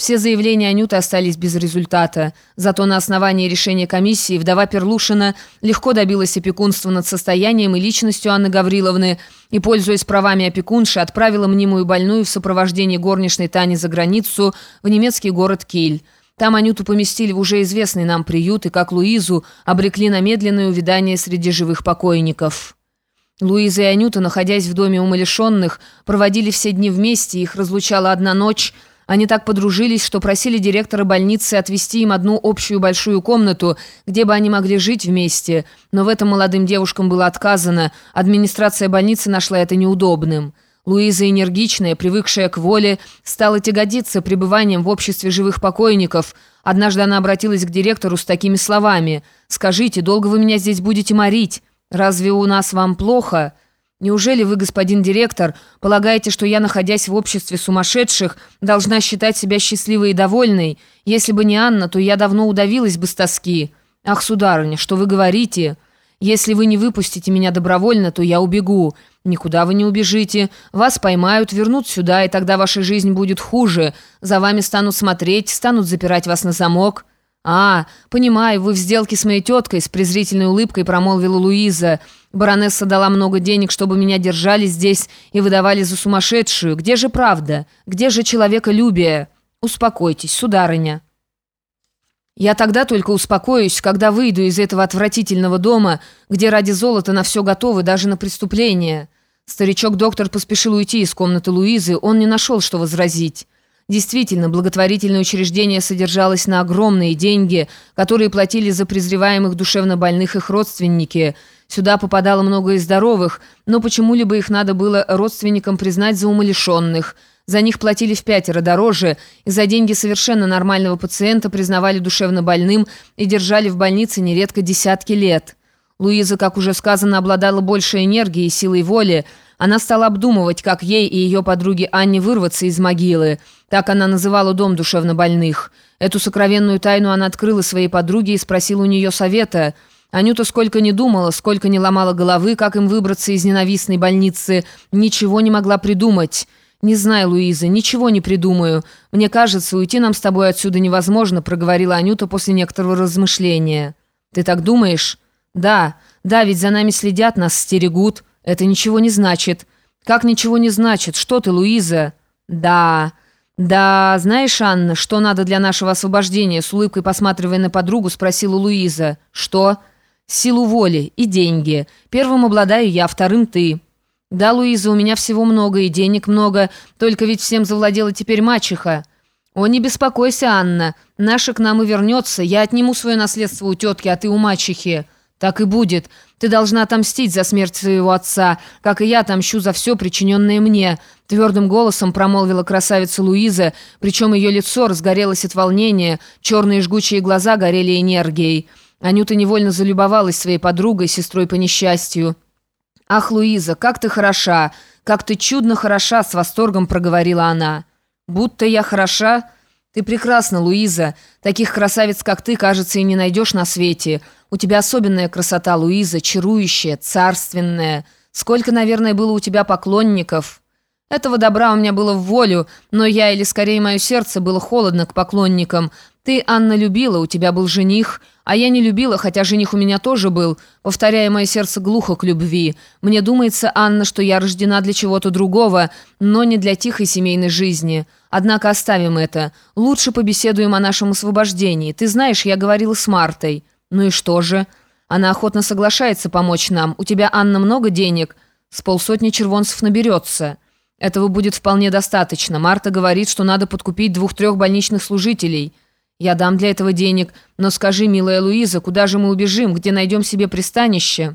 Все заявления Анюты остались без результата. Зато на основании решения комиссии вдова Перлушина легко добилась опекунства над состоянием и личностью Анны Гавриловны и, пользуясь правами опекунши, отправила мнимую больную в сопровождении горничной Тани за границу в немецкий город Киль. Там Анюту поместили в уже известный нам приют и, как Луизу, обрекли на медленное увядание среди живых покойников. Луиза и Анюта, находясь в доме умалишенных, проводили все дни вместе, их разлучала одна ночь. Они так подружились, что просили директора больницы отвести им одну общую большую комнату, где бы они могли жить вместе. Но в этом молодым девушкам было отказано, администрация больницы нашла это неудобным. Луиза, энергичная, привыкшая к воле, стала тягодиться пребыванием в обществе живых покойников. Однажды она обратилась к директору с такими словами «Скажите, долго вы меня здесь будете морить? Разве у нас вам плохо? Неужели вы, господин директор, полагаете, что я, находясь в обществе сумасшедших, должна считать себя счастливой и довольной? Если бы не Анна, то я давно удавилась бы с тоски. Ах, сударыня, что вы говорите?» Если вы не выпустите меня добровольно, то я убегу. Никуда вы не убежите. Вас поймают, вернут сюда, и тогда ваша жизнь будет хуже. За вами станут смотреть, станут запирать вас на замок». «А, понимаю, вы в сделке с моей теткой», — с презрительной улыбкой промолвила Луиза. «Баронесса дала много денег, чтобы меня держали здесь и выдавали за сумасшедшую. Где же правда? Где же человеколюбие? Успокойтесь, сударыня». Я тогда только успокоюсь, когда выйду из этого отвратительного дома, где ради золота на все готовы, даже на преступление. Старичок-доктор поспешил уйти из комнаты Луизы, он не нашел, что возразить. Действительно, благотворительное учреждение содержалось на огромные деньги, которые платили за презреваемых душевно больных их родственники. Сюда попадало много и здоровых, но почему-либо их надо было родственникам признать за умалишенных – за них платили в пятеро дороже, и за деньги совершенно нормального пациента признавали душевно больным и держали в больнице нередко десятки лет. Луиза, как уже сказано, обладала большей энергией и силой воли. Она стала обдумывать, как ей и ее подруге Анне вырваться из могилы. Так она называла дом душевнобольных. Эту сокровенную тайну она открыла своей подруге и спросила у нее совета. Анюта сколько не думала, сколько не ломала головы, как им выбраться из ненавистной больницы, ничего не могла придумать. «Не знаю, Луиза, ничего не придумаю. Мне кажется, уйти нам с тобой отсюда невозможно», проговорила Анюта после некоторого размышления. «Ты так думаешь?» «Да, да, ведь за нами следят, нас стерегут. Это ничего не значит». «Как ничего не значит? Что ты, Луиза?» «Да, да, знаешь, Анна, что надо для нашего освобождения?» С улыбкой посматривая на подругу, спросила Луиза. «Что?» «Силу воли и деньги. Первым обладаю я, вторым ты». «Да, Луиза, у меня всего много и денег много, только ведь всем завладела теперь мачеха». «О, не беспокойся, Анна, наша к нам и вернется, я отниму свое наследство у тетки, а ты у мачехи». «Так и будет. Ты должна отомстить за смерть своего отца, как и я отомщу за все, причиненное мне», твердым голосом промолвила красавица Луиза, причем ее лицо разгорелось от волнения, черные жгучие глаза горели энергией. Анюта невольно залюбовалась своей подругой, сестрой по несчастью. «Ах, Луиза, как ты хороша! Как ты чудно хороша!» — с восторгом проговорила она. «Будто я хороша?» «Ты прекрасна, Луиза. Таких красавиц, как ты, кажется, и не найдешь на свете. У тебя особенная красота, Луиза, чарующая, царственная. Сколько, наверное, было у тебя поклонников?» «Этого добра у меня было в волю, но я, или скорее мое сердце, было холодно к поклонникам. Ты, Анна, любила, у тебя был жених, а я не любила, хотя жених у меня тоже был, повторяя, мое сердце глухо к любви. Мне думается, Анна, что я рождена для чего-то другого, но не для тихой семейной жизни. Однако оставим это. Лучше побеседуем о нашем освобождении. Ты знаешь, я говорила с Мартой. Ну и что же? Она охотно соглашается помочь нам. У тебя, Анна, много денег? С полсотни червонцев наберется. Этого будет вполне достаточно. Марта говорит, что надо подкупить двух-трех больничных служителей». «Я дам для этого денег, но скажи, милая Луиза, куда же мы убежим, где найдем себе пристанище?»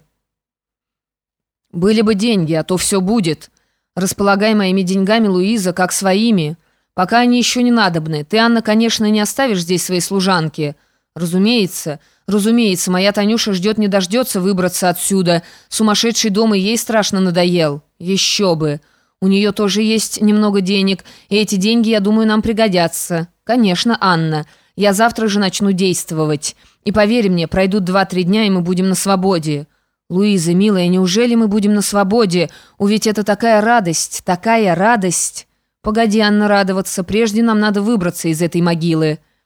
«Были бы деньги, а то все будет. Располагай моими деньгами, Луиза, как своими. Пока они еще не надобны. Ты, Анна, конечно, не оставишь здесь свои служанки. Разумеется, разумеется, моя Танюша ждет не дождется выбраться отсюда. Сумасшедший дом и ей страшно надоел. Еще бы. У нее тоже есть немного денег, и эти деньги, я думаю, нам пригодятся. Конечно, Анна». Я завтра же начну действовать. И поверь мне, пройдут два-три дня, и мы будем на свободе». «Луиза, милая, неужели мы будем на свободе? У ведь это такая радость, такая радость!» «Погоди, Анна, радоваться. Прежде нам надо выбраться из этой могилы».